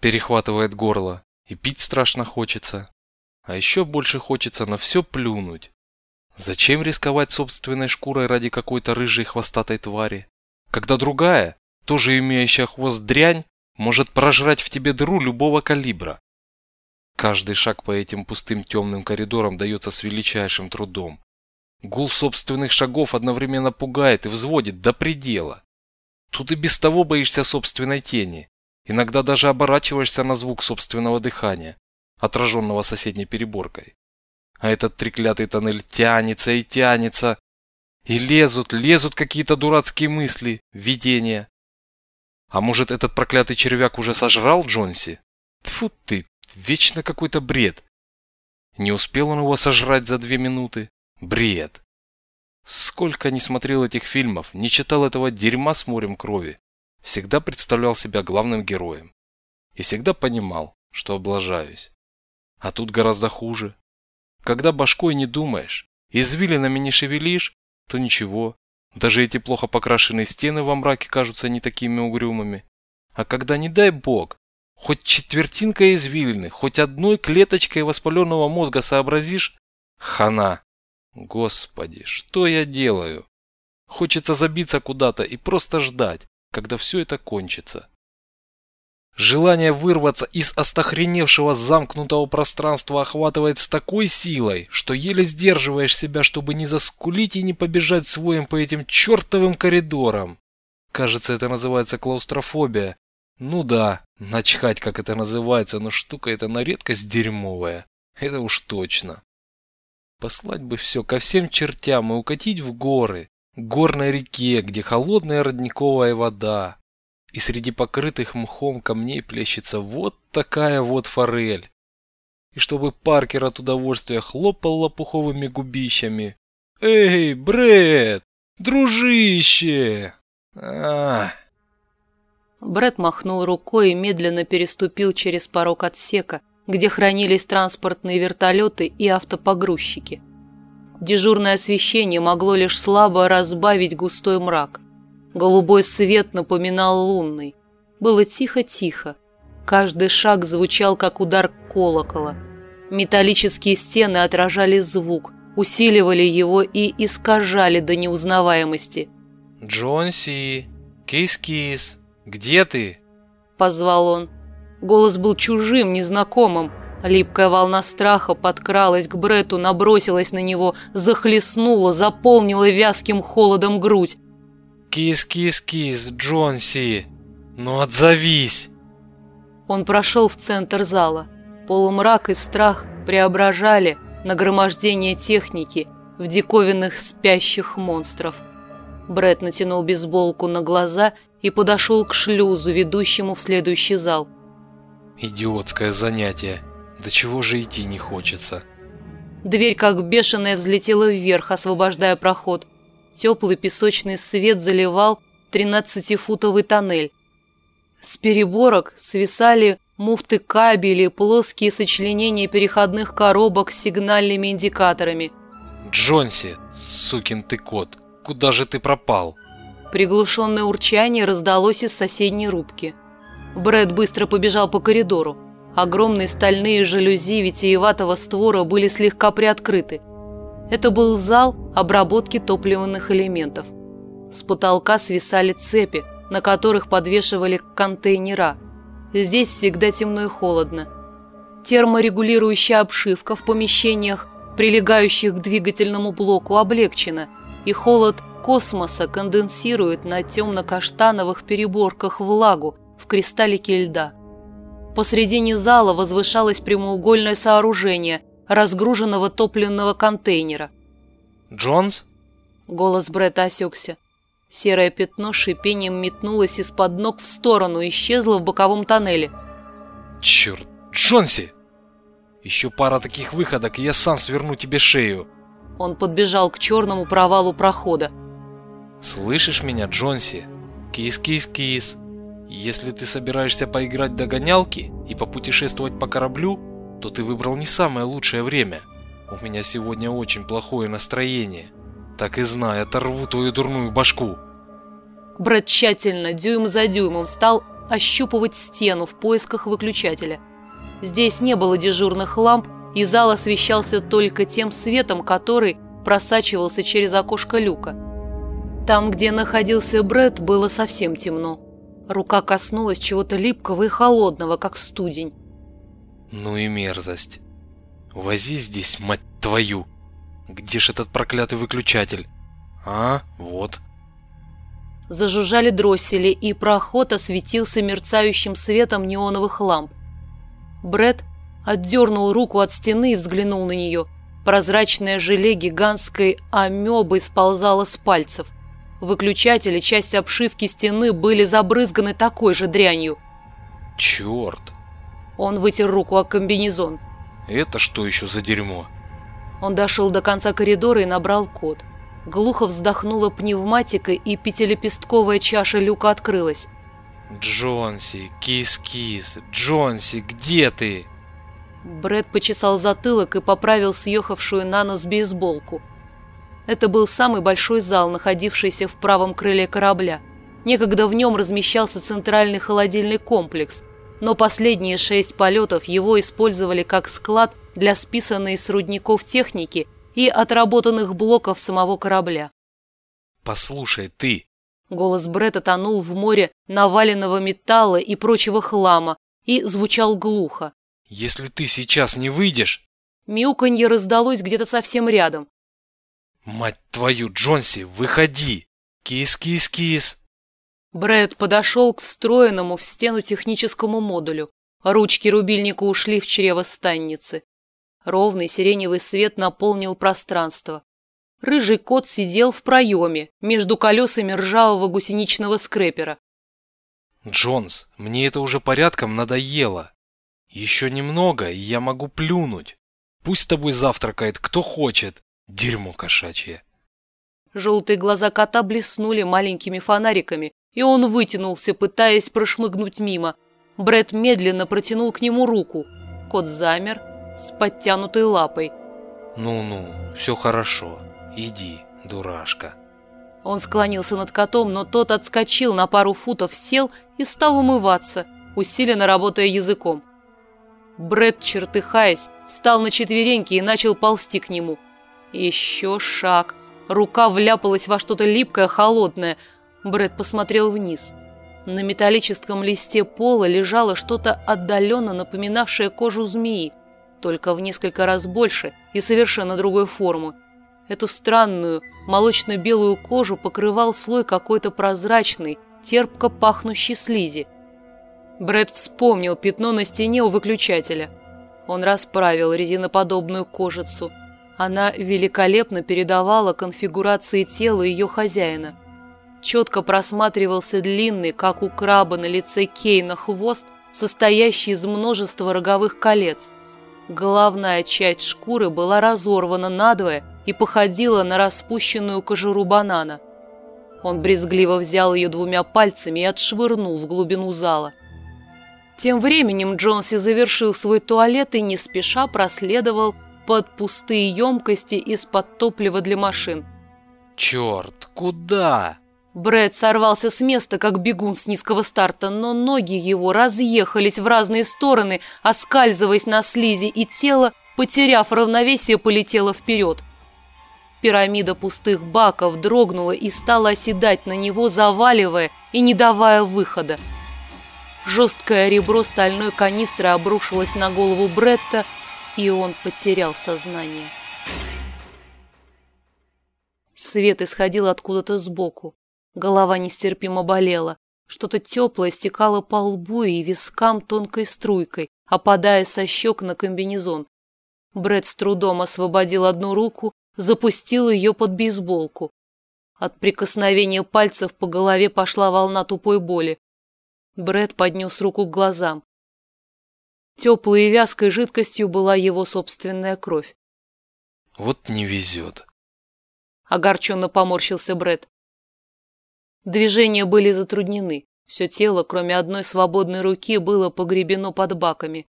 перехватывает горло, и пить страшно хочется. А еще больше хочется на все плюнуть. Зачем рисковать собственной шкурой ради какой-то рыжей хвостатой твари? Когда другая, тоже имеющая хвост дрянь, может прожрать в тебе дыру любого калибра. Каждый шаг по этим пустым темным коридорам дается с величайшим трудом. Гул собственных шагов одновременно пугает и взводит до предела. Тут и без того боишься собственной тени. Иногда даже оборачиваешься на звук собственного дыхания, отраженного соседней переборкой. А этот треклятый тоннель тянется и тянется. И лезут, лезут какие-то дурацкие мысли, видения. А может, этот проклятый червяк уже сожрал Джонси? Тьфу ты, вечно какой-то бред. Не успел он его сожрать за две минуты. Бред. Сколько не смотрел этих фильмов, не читал этого дерьма с морем крови, всегда представлял себя главным героем. И всегда понимал, что облажаюсь. А тут гораздо хуже. Когда башкой не думаешь, извилинами не шевелишь, то ничего. Даже эти плохо покрашенные стены во мраке кажутся не такими угрюмыми. А когда, не дай бог, хоть четвертинка извилины, хоть одной клеточкой воспаленного мозга сообразишь, хана. Господи, что я делаю? Хочется забиться куда-то и просто ждать, когда все это кончится. Желание вырваться из остохреневшего замкнутого пространства охватывает с такой силой, что еле сдерживаешь себя, чтобы не заскулить и не побежать своим по этим чертовым коридорам. Кажется, это называется клаустрофобия. Ну да, начхать, как это называется, но штука эта на редкость дерьмовая. Это уж точно. Послать бы все ко всем чертям и укатить в горы, горной реке, где холодная родниковая вода, и среди покрытых мхом камней плещется вот такая вот форель. И чтобы Паркер от удовольствия хлопал лопуховыми губищами. «Эй, Брэд! Дружище!» а Брэд махнул рукой и медленно переступил через порог отсека, где хранились транспортные вертолеты и автопогрузчики. Дежурное освещение могло лишь слабо разбавить густой мрак. Голубой свет напоминал лунный. Было тихо-тихо. Каждый шаг звучал, как удар колокола. Металлические стены отражали звук, усиливали его и искажали до неузнаваемости. «Джонси! Кис-кис! Где ты?» – позвал он. Голос был чужим, незнакомым. Липкая волна страха подкралась к Брету, набросилась на него, захлестнула, заполнила вязким холодом грудь. «Кис-кис-кис, Джонси! Ну отзовись!» Он прошел в центр зала. Полумрак и страх преображали нагромождение техники в диковинных спящих монстров. Бред натянул бейсболку на глаза и подошел к шлюзу, ведущему в следующий зал. Идиотское занятие. До чего же идти не хочется. Дверь как бешеная взлетела вверх, освобождая проход. Теплый песочный свет заливал тринадцатифутовый тоннель. С переборок свисали муфты кабелей, плоские сочленения переходных коробок с сигнальными индикаторами. «Джонси, сукин ты кот, куда же ты пропал?» Приглушенное урчание раздалось из соседней рубки. Брэд быстро побежал по коридору. Огромные стальные жалюзи витиеватого створа были слегка приоткрыты. Это был зал обработки топливных элементов. С потолка свисали цепи, на которых подвешивали контейнера. Здесь всегда темно и холодно. Терморегулирующая обшивка в помещениях, прилегающих к двигательному блоку, облегчена, и холод космоса конденсирует на темно-каштановых переборках влагу, в кристаллике льда. Посредине зала возвышалось прямоугольное сооружение разгруженного топливного контейнера. «Джонс?» Голос Бретта осекся. Серое пятно шипением метнулось из-под ног в сторону и исчезло в боковом тоннеле. «Черт, Джонси! Еще пара таких выходок, и я сам сверну тебе шею!» Он подбежал к черному провалу прохода. «Слышишь меня, Джонси? Кис-кис-кис!» Если ты собираешься поиграть в догонялки и попутешествовать по кораблю, то ты выбрал не самое лучшее время. У меня сегодня очень плохое настроение. Так и знай, оторву твою дурную башку. Брат тщательно, дюйм за дюймом, стал ощупывать стену в поисках выключателя. Здесь не было дежурных ламп, и зал освещался только тем светом, который просачивался через окошко люка. Там, где находился Бред, было совсем темно. Рука коснулась чего-то липкого и холодного, как студень. Ну и мерзость. Вози здесь, мать твою. Где ж этот проклятый выключатель? А, вот. Зажужжали дроссели, и проход осветился мерцающим светом неоновых ламп. Бред отдернул руку от стены и взглянул на нее. Прозрачное желе гигантской амебы сползало с пальцев. Выключатели, часть обшивки стены были забрызганы такой же дрянью. Черт! Он вытер руку о комбинезон. Это что еще за дерьмо? Он дошел до конца коридора и набрал код. Глухо вздохнула пневматика, и пятилепестковая чаша люка открылась. Джонси, кис-кис, Джонси, где ты? Брэд почесал затылок и поправил съехавшую на нос бейсболку. Это был самый большой зал, находившийся в правом крыле корабля. Некогда в нем размещался центральный холодильный комплекс, но последние шесть полетов его использовали как склад для списанной с рудников техники и отработанных блоков самого корабля. «Послушай, ты!» Голос Бретта тонул в море наваленного металла и прочего хлама и звучал глухо. «Если ты сейчас не выйдешь...» Мяуканье раздалось где-то совсем рядом. «Мать твою, Джонси, выходи! Кис-кис-кис!» Брэд подошел к встроенному в стену техническому модулю. Ручки рубильника ушли в чрево станницы. Ровный сиреневый свет наполнил пространство. Рыжий кот сидел в проеме между колесами ржавого гусеничного скрепера. «Джонс, мне это уже порядком надоело. Еще немного, и я могу плюнуть. Пусть с тобой завтракает кто хочет. Дерьмо кошачье». Желтые глаза кота блеснули маленькими фонариками, и он вытянулся, пытаясь прошмыгнуть мимо. Бред медленно протянул к нему руку. Кот замер с подтянутой лапой. «Ну-ну, все хорошо. Иди, дурашка». Он склонился над котом, но тот отскочил на пару футов, сел и стал умываться, усиленно работая языком. Бред, чертыхаясь, встал на четвереньки и начал ползти к нему. Еще шаг. Рука вляпалась во что-то липкое, холодное. Бред посмотрел вниз. На металлическом листе пола лежало что-то отдаленно напоминавшее кожу змеи, только в несколько раз больше и совершенно другой формы. Эту странную, молочно-белую кожу покрывал слой какой-то прозрачный, терпко пахнущий слизи. Бред вспомнил пятно на стене у выключателя. Он расправил резиноподобную кожицу. Она великолепно передавала конфигурации тела ее хозяина. Четко просматривался длинный, как у краба на лице Кейна, хвост, состоящий из множества роговых колец. Головная часть шкуры была разорвана надвое и походила на распущенную кожуру банана. Он брезгливо взял ее двумя пальцами и отшвырнул в глубину зала. Тем временем Джонси завершил свой туалет и не спеша проследовал под пустые емкости из-под топлива для машин. «Черт, куда?» Брэд сорвался с места, как бегун с низкого старта, но ноги его разъехались в разные стороны, оскальзываясь на слизи, и тело, потеряв равновесие, полетело вперед. Пирамида пустых баков дрогнула и стала оседать на него, заваливая и не давая выхода. Жесткое ребро стальной канистры обрушилось на голову Бретта, и он потерял сознание. Свет исходил откуда-то сбоку. Голова нестерпимо болела. Что-то теплое стекало по лбу и вискам тонкой струйкой, опадая со щек на комбинезон. Бред с трудом освободил одну руку, запустил ее под бейсболку. От прикосновения пальцев по голове пошла волна тупой боли. Бред поднес руку к глазам. Теплой и вязкой жидкостью была его собственная кровь. Вот не везет. Огорченно поморщился Бред. Движения были затруднены. Все тело, кроме одной свободной руки, было погребено под баками.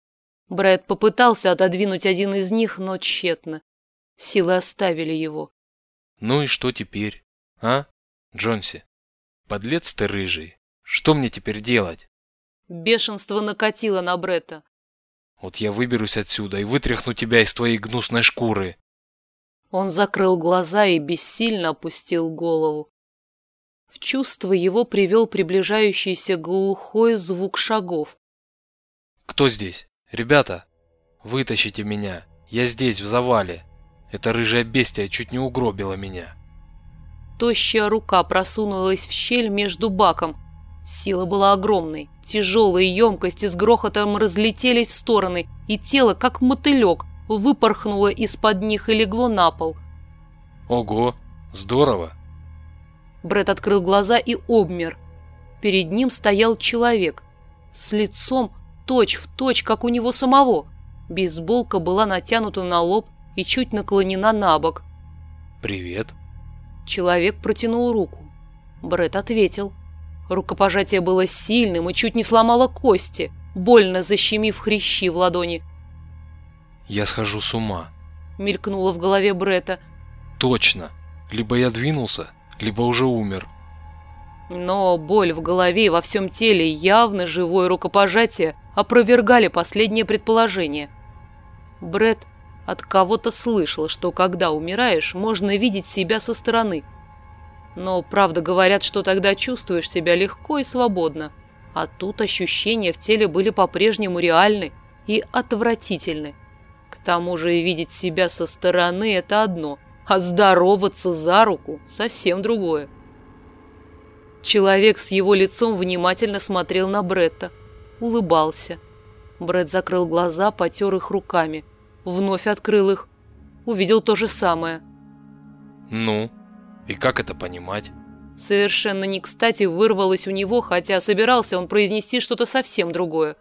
Брэд попытался отодвинуть один из них, но тщетно. Силы оставили его. Ну и что теперь, а, Джонси? Подлец ты рыжий. Что мне теперь делать? Бешенство накатило на Бретта. Вот я выберусь отсюда и вытряхну тебя из твоей гнусной шкуры. Он закрыл глаза и бессильно опустил голову. В чувство его привел приближающийся глухой звук шагов. Кто здесь? Ребята, вытащите меня. Я здесь, в завале. Эта рыжая бестия чуть не угробила меня. Тощая рука просунулась в щель между баком. Сила была огромной. Тяжелые емкости с грохотом разлетелись в стороны, и тело, как мотылек, выпорхнуло из-под них и легло на пол. Ого, здорово! Бред открыл глаза и обмер. Перед ним стоял человек с лицом точь в точь, как у него самого. Бейсболка была натянута на лоб и чуть наклонена на бок. «Привет». Человек протянул руку. Бред ответил. Рукопожатие было сильным и чуть не сломало кости, больно защемив хрящи в ладони. «Я схожу с ума», — мелькнуло в голове Брета. «Точно. Либо я двинулся, либо уже умер». Но боль в голове и во всем теле явно живое рукопожатие опровергали последнее предположение. Бред от кого-то слышал, что когда умираешь, можно видеть себя со стороны. Но, правда, говорят, что тогда чувствуешь себя легко и свободно. А тут ощущения в теле были по-прежнему реальны и отвратительны. К тому же видеть себя со стороны – это одно, а здороваться за руку – совсем другое. Человек с его лицом внимательно смотрел на Бретта, улыбался. Бред закрыл глаза, потер их руками – вновь открыл их. Увидел то же самое. «Ну, и как это понимать?» Совершенно не кстати вырвалось у него, хотя собирался он произнести что-то совсем другое.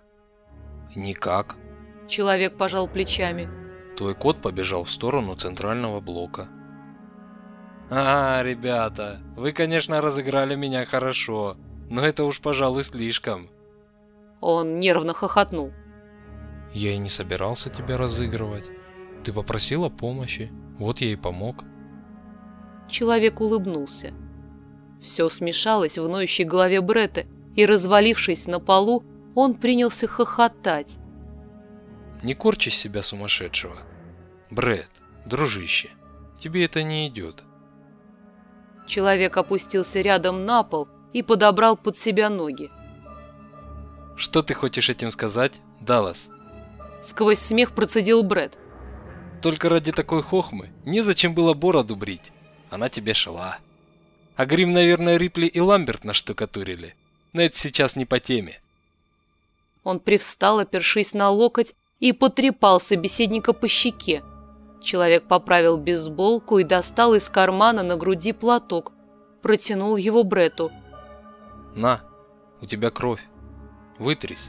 «Никак». Человек пожал плечами. Твой кот побежал в сторону центрального блока. «А, ребята, вы, конечно, разыграли меня хорошо, но это уж, пожалуй, слишком». Он нервно хохотнул. Я и не собирался тебя разыгрывать. Ты попросила помощи, вот я и помог. Человек улыбнулся. Все смешалось в ноющей голове Бретта, и, развалившись на полу, он принялся хохотать. Не корчи себя сумасшедшего. Бред, дружище, тебе это не идет. Человек опустился рядом на пол и подобрал под себя ноги. Что ты хочешь этим сказать, Даллас? Сквозь смех процедил Бред. Только ради такой хохмы незачем было бороду брить. Она тебе шла. А грим, наверное, Рипли и Ламберт наштукатурили. Но это сейчас не по теме. Он привстал, опершись на локоть, и потрепал собеседника по щеке. Человек поправил бейсболку и достал из кармана на груди платок. Протянул его Брету. «На, у тебя кровь. Вытрись.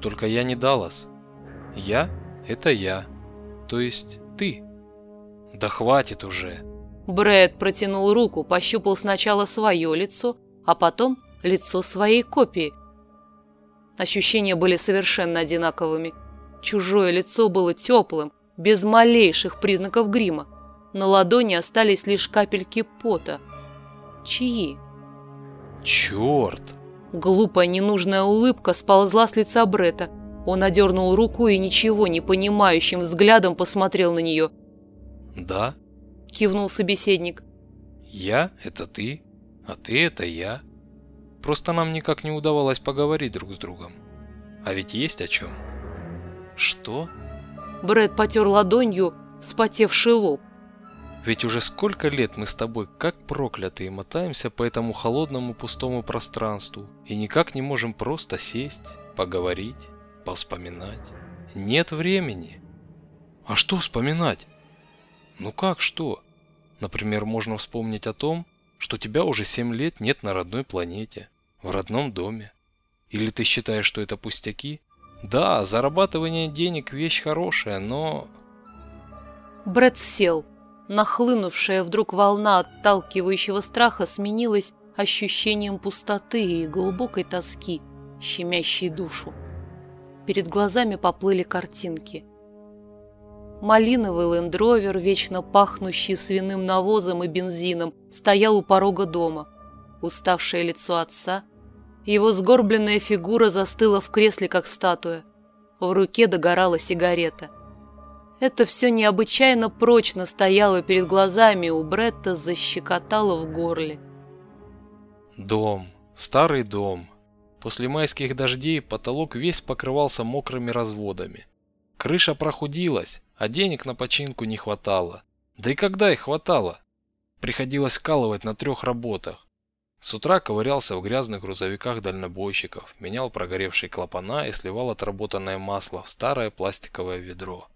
Только я не Даллас. Я – это я. То есть ты. Да хватит уже. Брэд протянул руку, пощупал сначала свое лицо, а потом лицо своей копии. Ощущения были совершенно одинаковыми. Чужое лицо было теплым, без малейших признаков грима. На ладони остались лишь капельки пота. Чьи? Черт! Глупая ненужная улыбка сползла с лица Брета. Он одернул руку и ничего не понимающим взглядом посмотрел на нее. «Да?» – кивнул собеседник. «Я – это ты, а ты – это я. Просто нам никак не удавалось поговорить друг с другом. А ведь есть о чем». «Что?» Брэд потер ладонью спотевший лоб. Ведь уже сколько лет мы с тобой, как проклятые, мотаемся по этому холодному пустому пространству и никак не можем просто сесть, поговорить повспоминать. Нет времени. А что вспоминать? Ну как что? Например, можно вспомнить о том, что тебя уже 7 лет нет на родной планете, в родном доме. Или ты считаешь, что это пустяки? Да, зарабатывание денег вещь хорошая, но... Брэд сел. Нахлынувшая вдруг волна отталкивающего страха сменилась ощущением пустоты и глубокой тоски, щемящей душу. Перед глазами поплыли картинки. Малиновый лендровер, вечно пахнущий свиным навозом и бензином, стоял у порога дома. Уставшее лицо отца, Его сгорбленная фигура застыла в кресле, как статуя. В руке догорала сигарета. Это все необычайно прочно стояло перед глазами, у Бретта защекотало в горле. Дом, старый дом. После майских дождей потолок весь покрывался мокрыми разводами. Крыша прохудилась, а денег на починку не хватало. Да и когда их хватало? Приходилось вкалывать на трех работах. С утра ковырялся в грязных грузовиках дальнобойщиков, менял прогоревшие клапана и сливал отработанное масло в старое пластиковое ведро.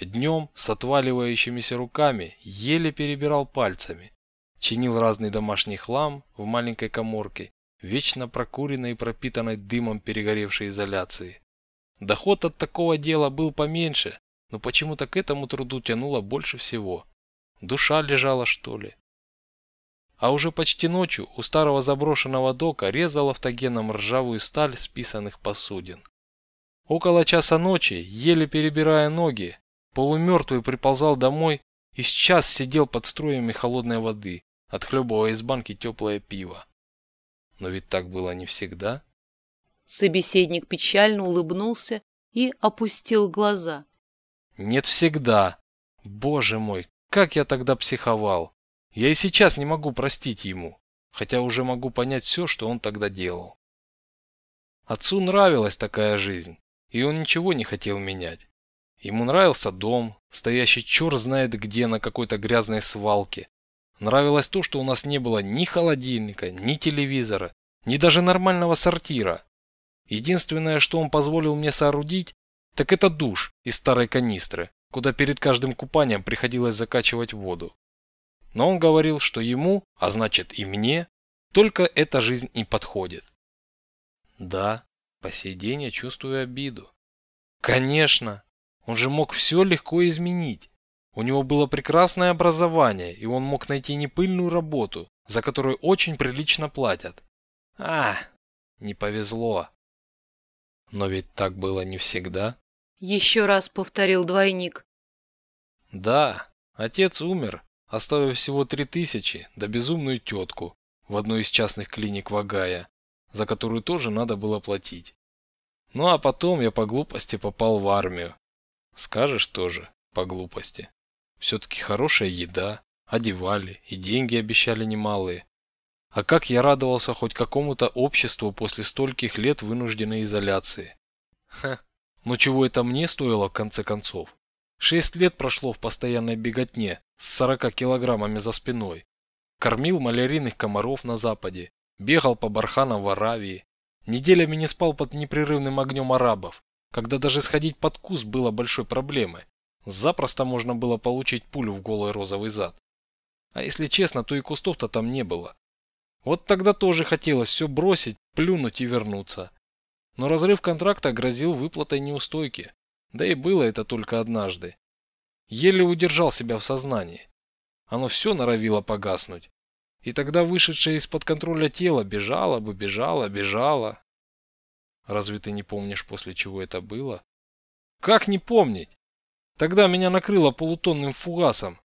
Днем с отваливающимися руками еле перебирал пальцами. Чинил разный домашний хлам в маленькой коморке, вечно прокуренной и пропитанной дымом перегоревшей изоляции. Доход от такого дела был поменьше, но почему-то к этому труду тянуло больше всего. Душа лежала, что ли? А уже почти ночью у старого заброшенного дока резал автогеном ржавую сталь списанных посудин. Около часа ночи, еле перебирая ноги, полумертвый приползал домой и сейчас сидел под струями холодной воды, отхлебывая из банки теплое пиво. Но ведь так было не всегда. Собеседник печально улыбнулся и опустил глаза. Нет всегда. Боже мой, как я тогда психовал. Я и сейчас не могу простить ему, хотя уже могу понять все, что он тогда делал. Отцу нравилась такая жизнь, и он ничего не хотел менять. Ему нравился дом, стоящий черт знает где на какой-то грязной свалке. Нравилось то, что у нас не было ни холодильника, ни телевизора, ни даже нормального сортира. Единственное, что он позволил мне соорудить, так это душ из старой канистры, куда перед каждым купанием приходилось закачивать воду. Но он говорил, что ему, а значит и мне, только эта жизнь и подходит. Да, по сей день я чувствую обиду. Конечно, он же мог все легко изменить. У него было прекрасное образование, и он мог найти непыльную работу, за которую очень прилично платят. А, не повезло. Но ведь так было не всегда. Еще раз повторил двойник. Да, отец умер, оставив всего три тысячи, да безумную тетку в одной из частных клиник Вагая, за которую тоже надо было платить. Ну а потом я по глупости попал в армию, Скажешь тоже, по глупости. Все-таки хорошая еда, одевали и деньги обещали немалые. А как я радовался хоть какому-то обществу после стольких лет вынужденной изоляции. Ха, ну чего это мне стоило в конце концов? Шесть лет прошло в постоянной беготне с 40 килограммами за спиной. Кормил малярийных комаров на западе, бегал по барханам в Аравии, неделями не спал под непрерывным огнем арабов, когда даже сходить под куст было большой проблемой. Запросто можно было получить пулю в голый розовый зад. А если честно, то и кустов-то там не было. Вот тогда тоже хотелось все бросить, плюнуть и вернуться. Но разрыв контракта грозил выплатой неустойки. Да и было это только однажды. Еле удержал себя в сознании. Оно все норовило погаснуть. И тогда вышедшее из-под контроля тело бежало бы, бежало, бежало, Разве ты не помнишь, после чего это было? Как не помнить? Тогда меня накрыло полутонным фугасом.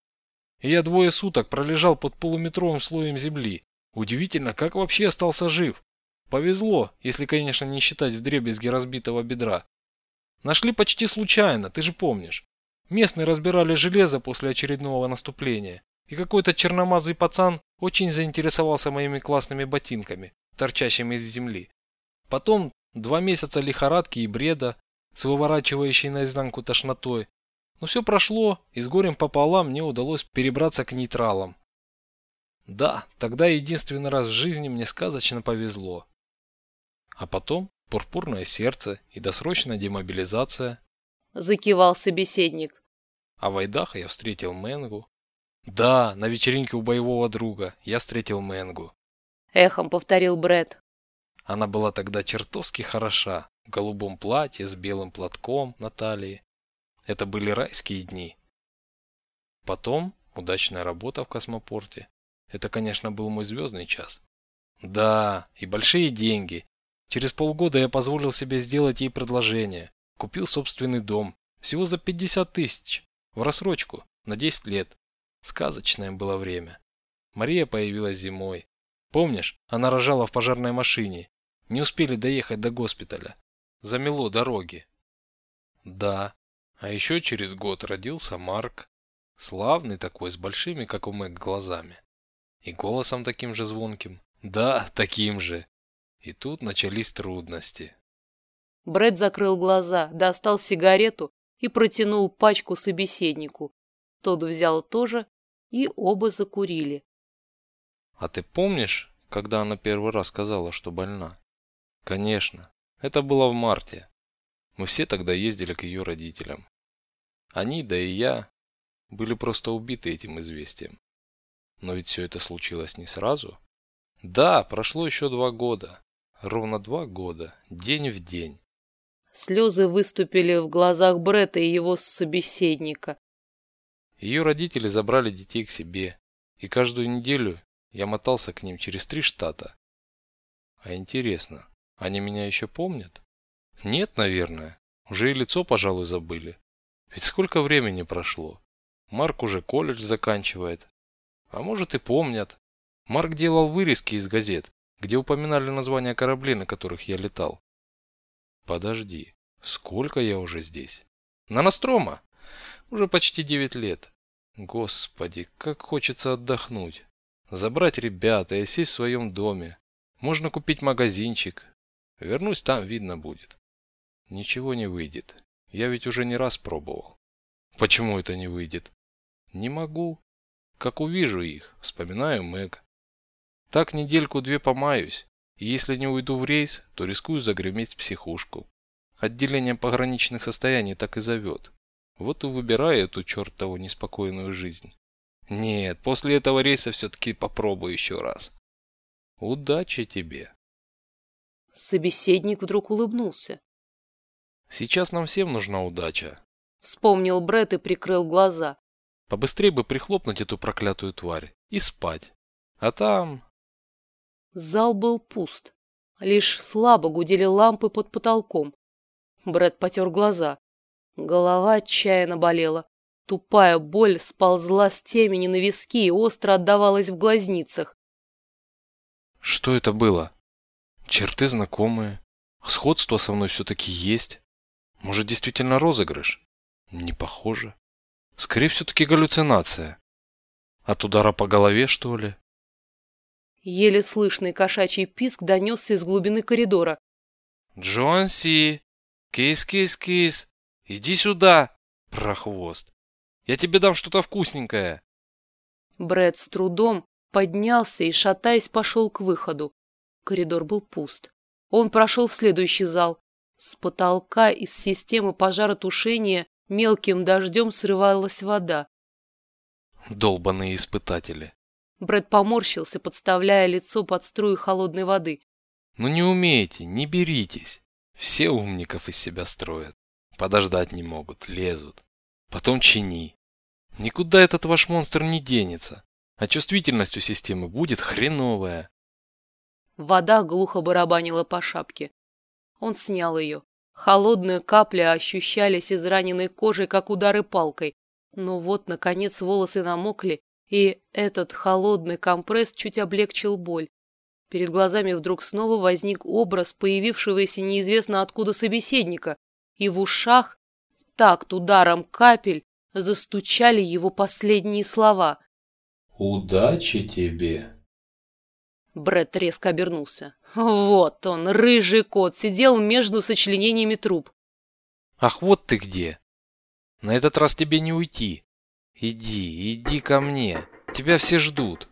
И я двое суток пролежал под полуметровым слоем земли. Удивительно, как вообще остался жив. Повезло, если, конечно, не считать вдребезги разбитого бедра. Нашли почти случайно, ты же помнишь. Местные разбирали железо после очередного наступления. И какой-то черномазый пацан очень заинтересовался моими классными ботинками, торчащими из земли. Потом Два месяца лихорадки и бреда, с выворачивающей наизнанку тошнотой. Но все прошло, и с горем пополам мне удалось перебраться к нейтралам. Да, тогда единственный раз в жизни мне сказочно повезло. А потом пурпурное сердце и досрочная демобилизация. Закивал собеседник. А в Айдахо я встретил Мэнгу. Да, на вечеринке у боевого друга я встретил Мэнгу. Эхом повторил Бред. Она была тогда чертовски хороша, в голубом платье с белым платком на талии. Это были райские дни. Потом удачная работа в космопорте. Это, конечно, был мой звездный час. Да, и большие деньги. Через полгода я позволил себе сделать ей предложение. Купил собственный дом. Всего за 50 тысяч. В рассрочку. На 10 лет. Сказочное было время. Мария появилась зимой. Помнишь, она рожала в пожарной машине. Не успели доехать до госпиталя. Замело дороги. Да. А еще через год родился Марк. Славный такой, с большими, как у Мэг, глазами. И голосом таким же звонким. Да, таким же. И тут начались трудности. Брэд закрыл глаза, достал сигарету и протянул пачку собеседнику. Тот взял тоже, и оба закурили. А ты помнишь, когда она первый раз сказала, что больна? Конечно. Это было в марте. Мы все тогда ездили к ее родителям. Они, да и я, были просто убиты этим известием. Но ведь все это случилось не сразу. Да, прошло еще два года. Ровно два года. День в день. Слезы выступили в глазах Бретта и его собеседника. Ее родители забрали детей к себе. И каждую неделю я мотался к ним через три штата. А интересно, они меня еще помнят? Нет, наверное. Уже и лицо, пожалуй, забыли. Ведь сколько времени прошло. Марк уже колледж заканчивает. А может и помнят. Марк делал вырезки из газет, где упоминали названия кораблей, на которых я летал. Подожди, сколько я уже здесь? На Настрома? Уже почти девять лет. Господи, как хочется отдохнуть. Забрать ребят и сесть в своем доме. Можно купить магазинчик. Вернусь, там видно будет. Ничего не выйдет. Я ведь уже не раз пробовал. Почему это не выйдет? Не могу. Как увижу их, вспоминаю Мэг. Так недельку-две помаюсь, и если не уйду в рейс, то рискую загреметь в психушку. Отделение пограничных состояний так и зовет. Вот и выбираю эту чертову неспокойную жизнь. Нет, после этого рейса все-таки попробую еще раз. Удачи тебе. Собеседник вдруг улыбнулся. Сейчас нам всем нужна удача. Вспомнил Бред и прикрыл глаза. Побыстрее бы прихлопнуть эту проклятую тварь и спать. А там... Зал был пуст. Лишь слабо гудели лампы под потолком. Бред потер глаза. Голова отчаянно болела. Тупая боль сползла с темени на виски и остро отдавалась в глазницах. Что это было? Черты знакомые. Сходство со мной все-таки есть. Может, действительно розыгрыш? Не похоже. Скорее, все-таки галлюцинация. От удара по голове, что ли? Еле слышный кошачий писк донесся из глубины коридора. «Джонси! Кис-кис-кис! Иди сюда, прохвост! Я тебе дам что-то вкусненькое. Брэд с трудом поднялся и, шатаясь, пошел к выходу. Коридор был пуст. Он прошел в следующий зал. С потолка из системы пожаротушения мелким дождем срывалась вода. Долбаные испытатели. Брэд поморщился, подставляя лицо под струю холодной воды. Ну не умеете, не беритесь. Все умников из себя строят. Подождать не могут, лезут. Потом чини. Никуда этот ваш монстр не денется, а чувствительность у системы будет хреновая. Вода глухо барабанила по шапке. Он снял ее. Холодные капли ощущались израненной кожей, как удары палкой. Но вот, наконец, волосы намокли, и этот холодный компресс чуть облегчил боль. Перед глазами вдруг снова возник образ появившегося неизвестно откуда собеседника, и в ушах, в такт ударом капель, застучали его последние слова. «Удачи тебе!» Бред резко обернулся. Вот он, рыжий кот, сидел между сочленениями труб. «Ах, вот ты где! На этот раз тебе не уйти. Иди, иди ко мне, тебя все ждут».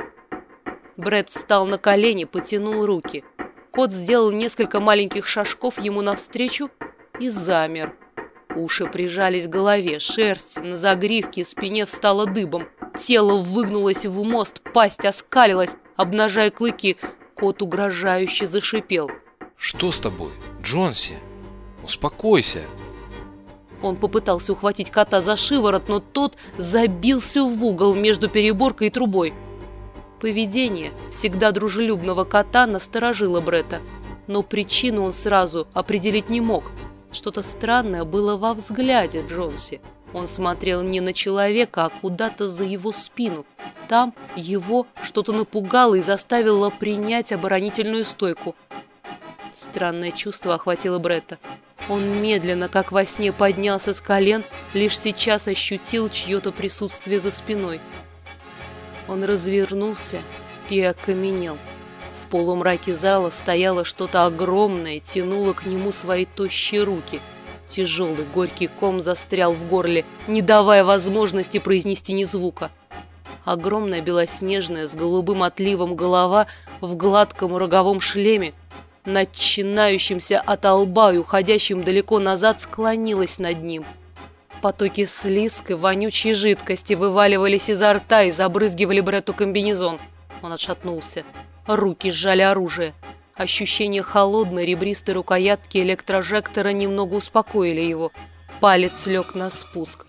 Бред встал на колени, потянул руки. Кот сделал несколько маленьких шажков ему навстречу и замер. Уши прижались к голове, шерсть на загривке и спине встала дыбом. Тело выгнулось в мост, пасть оскалилась, обнажая клыки. Кот угрожающе зашипел. «Что с тобой, Джонси? Успокойся!» Он попытался ухватить кота за шиворот, но тот забился в угол между переборкой и трубой. Поведение всегда дружелюбного кота насторожило Брета, но причину он сразу определить не мог – что-то странное было во взгляде Джонси. Он смотрел не на человека, а куда-то за его спину. Там его что-то напугало и заставило принять оборонительную стойку. Странное чувство охватило Бретта. Он медленно, как во сне, поднялся с колен, лишь сейчас ощутил чье-то присутствие за спиной. Он развернулся и окаменел. В полумраке зала стояло что-то огромное, тянуло к нему свои тощие руки. Тяжелый горький ком застрял в горле, не давая возможности произнести ни звука. Огромная белоснежная с голубым отливом голова в гладком роговом шлеме, начинающимся от лба и уходящим далеко назад, склонилась над ним. Потоки слизкой, вонючей жидкости вываливались изо рта и забрызгивали Бретту комбинезон. Он отшатнулся. Руки сжали оружие. Ощущение холодной ребристой рукоятки электрожектора немного успокоили его. Палец лег на спуск.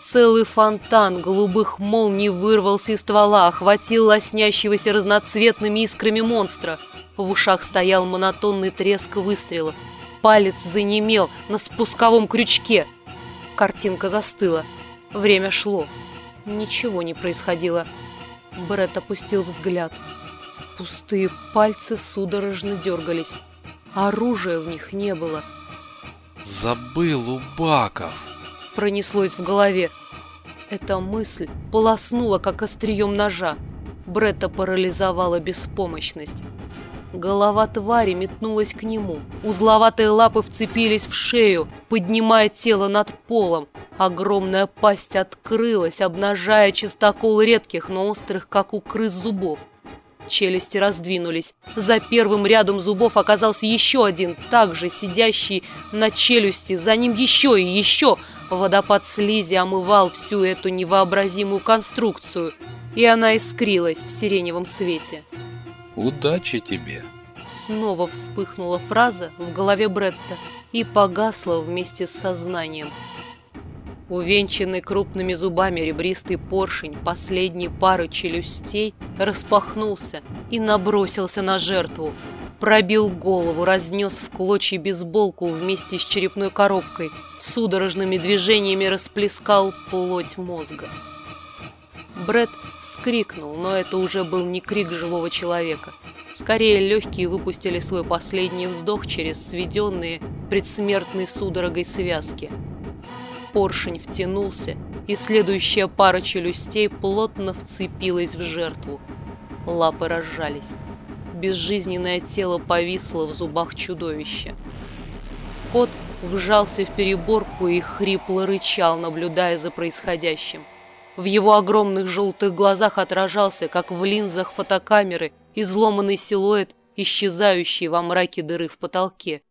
Целый фонтан голубых молний вырвался из ствола, охватил лоснящегося разноцветными искрами монстра. В ушах стоял монотонный треск выстрелов. Палец занемел на спусковом крючке. Картинка застыла. Время шло. Ничего не происходило. Бред опустил взгляд. Пустые пальцы судорожно дергались. Оружия в них не было. «Забыл у баков!» Пронеслось в голове. Эта мысль полоснула, как острием ножа. Бретта парализовала беспомощность. Голова твари метнулась к нему. Узловатые лапы вцепились в шею, поднимая тело над полом. Огромная пасть открылась, обнажая чистокол редких, но острых, как у крыс, зубов. Челюсти раздвинулись. За первым рядом зубов оказался еще один, также сидящий на челюсти. За ним еще и еще. Водопад слизи омывал всю эту невообразимую конструкцию, и она искрилась в сиреневом свете. «Удачи тебе!» Снова вспыхнула фраза в голове Бретта и погасла вместе с сознанием. Увенчанный крупными зубами ребристый поршень последней пары челюстей распахнулся и набросился на жертву. Пробил голову, разнес в клочья бейсболку вместе с черепной коробкой, судорожными движениями расплескал плоть мозга. Бред вскрикнул, но это уже был не крик живого человека. Скорее, легкие выпустили свой последний вздох через сведенные предсмертной судорогой связки – поршень втянулся, и следующая пара челюстей плотно вцепилась в жертву. Лапы разжались. Безжизненное тело повисло в зубах чудовища. Кот вжался в переборку и хрипло рычал, наблюдая за происходящим. В его огромных желтых глазах отражался, как в линзах фотокамеры, изломанный силуэт, исчезающий во мраке дыры в потолке.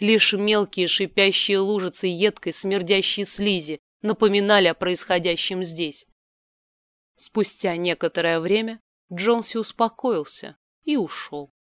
Лишь мелкие шипящие лужицы едкой смердящей слизи напоминали о происходящем здесь. Спустя некоторое время Джонси успокоился и ушел.